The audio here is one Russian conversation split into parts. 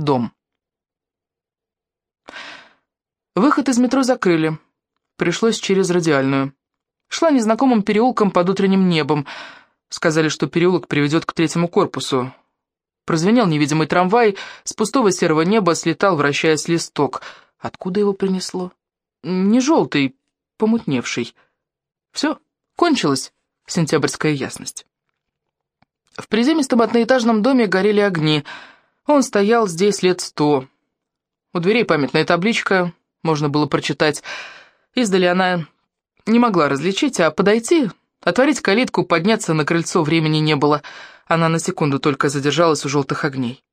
Дом. Выход из метро закрыли. Пришлось через радиальную. Шла незнакомым переулком под утренним небом. Сказали, что переулок приведет к третьему корпусу. Прозвенел невидимый трамвай, с пустого серого неба слетал, вращаясь листок. Откуда его принесло? Не желтый, помутневший. Все, кончилась сентябрьская ясность. В приземистом одноэтажном доме горели огни. Он стоял здесь лет сто. У дверей памятная табличка, можно было прочитать. Издали она не могла различить, а подойти, отворить калитку, подняться на крыльцо времени не было. Она на секунду только задержалась у желтых огней.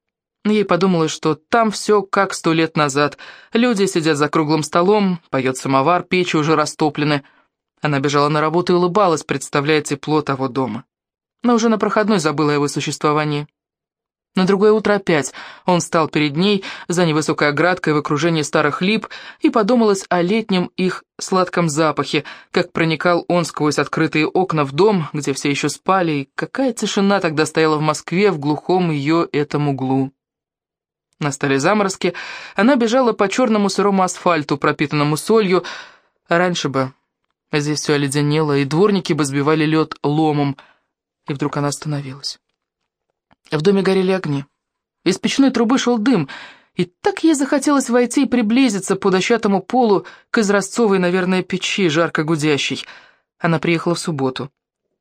Ей подумалось, что там все как сто лет назад. Люди сидят за круглым столом, поет самовар, печи уже растоплены. Она бежала на работу и улыбалась, представляя тепло того дома. Но уже на проходной забыла о его существовании. На другое утро опять он стал перед ней за невысокой оградкой в окружении старых лип и подумалось о летнем их сладком запахе, как проникал он сквозь открытые окна в дом, где все еще спали, и какая тишина тогда стояла в Москве в глухом ее этом углу. Настали заморозки, она бежала по черному сырому асфальту, пропитанному солью, раньше бы здесь все оледенело, и дворники бы сбивали лед ломом, и вдруг она остановилась. В доме горели огни. Из печной трубы шел дым, и так ей захотелось войти и приблизиться по дощатому полу к изразцовой, наверное, печи, жарко гудящей. Она приехала в субботу.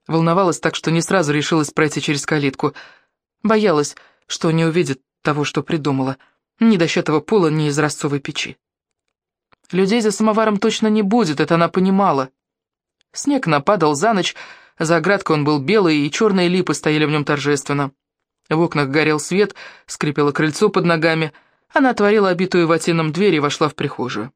Волновалась так, что не сразу решилась пройти через калитку. Боялась, что не увидит того, что придумала. Ни дощатого пола, ни изразцовой печи. Людей за самоваром точно не будет, это она понимала. Снег нападал за ночь, за оградкой он был белый, и черные липы стояли в нем торжественно. В окнах горел свет, скрипело крыльцо под ногами. Она отворила обитую ватином дверь и вошла в прихожую.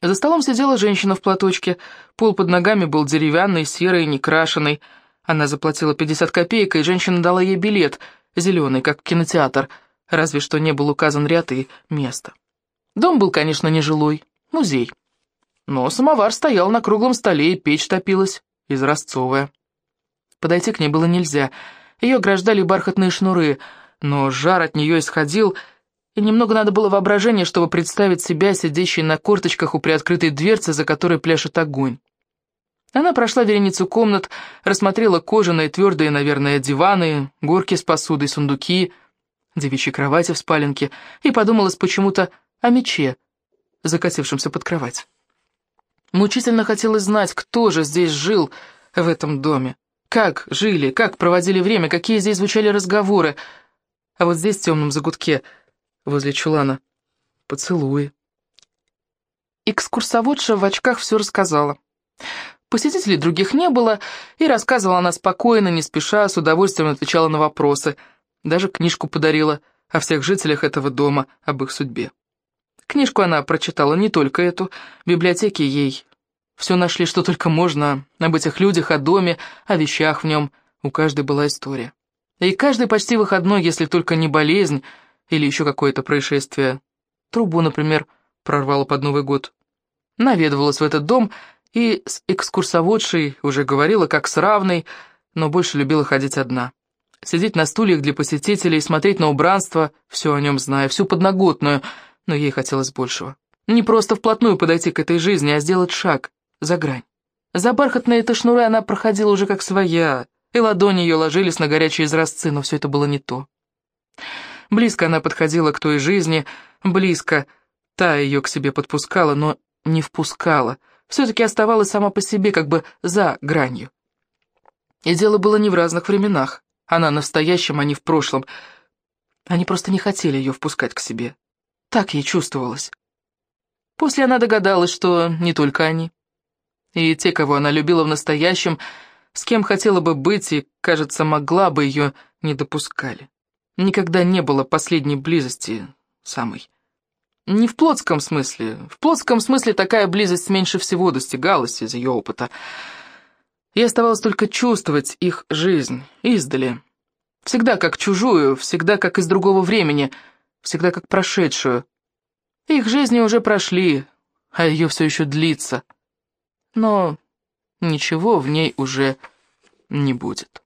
За столом сидела женщина в платочке. Пол под ногами был деревянный, серый, некрашенный. Она заплатила 50 копеек, и женщина дала ей билет, зеленый, как в кинотеатр, разве что не был указан ряд и место. Дом был, конечно, нежилой, музей. Но самовар стоял на круглом столе, и печь топилась, изразцовая. Подойти к ней было нельзя — ее ограждали бархатные шнуры, но жар от нее исходил, и немного надо было воображения, чтобы представить себя, сидящей на корточках у приоткрытой дверцы, за которой пляшет огонь. Она прошла вереницу комнат, рассмотрела кожаные, твердые, наверное, диваны, горки с посудой, сундуки, девичьи кровати в спаленке, и подумалась почему-то о мече, закатившемся под кровать. Мучительно хотелось знать, кто же здесь жил в этом доме. Как жили, как проводили время, какие здесь звучали разговоры. А вот здесь, в темном загутке, возле чулана, поцелуи. Экскурсоводша в очках все рассказала. Посетителей других не было, и рассказывала она спокойно, не спеша, с удовольствием отвечала на вопросы. Даже книжку подарила о всех жителях этого дома, об их судьбе. Книжку она прочитала не только эту, в библиотеке ей все нашли, что только можно, об этих людях, о доме, о вещах в нем. У каждой была история. И каждый почти выходной, если только не болезнь или еще какое-то происшествие. Трубу, например, прорвало под Новый год. Наведывалась в этот дом и с экскурсоводшей уже говорила, как с равной, но больше любила ходить одна. Сидеть на стульях для посетителей, смотреть на убранство, все о нем зная, всю подноготную, но ей хотелось большего. Не просто вплотную подойти к этой жизни, а сделать шаг, за грань. За бархатные-то шнуры она проходила уже как своя, и ладони ее ложились на горячие изразцы, но все это было не то. Близко она подходила к той жизни, близко та ее к себе подпускала, но не впускала, все-таки оставалась сама по себе, как бы за гранью. И дело было не в разных временах, она настоящем, а не в прошлом. Они просто не хотели ее впускать к себе. Так ей чувствовалось. После она догадалась, что не только они. И те, кого она любила в настоящем, с кем хотела бы быть и, кажется, могла бы ее, не допускали. Никогда не было последней близости самой. Не в плотском смысле. В плотском смысле такая близость меньше всего достигалась из ее опыта. И оставалось только чувствовать их жизнь издали. Всегда как чужую, всегда как из другого времени, всегда как прошедшую. Их жизни уже прошли, а ее все еще длится но ничего в ней уже не будет.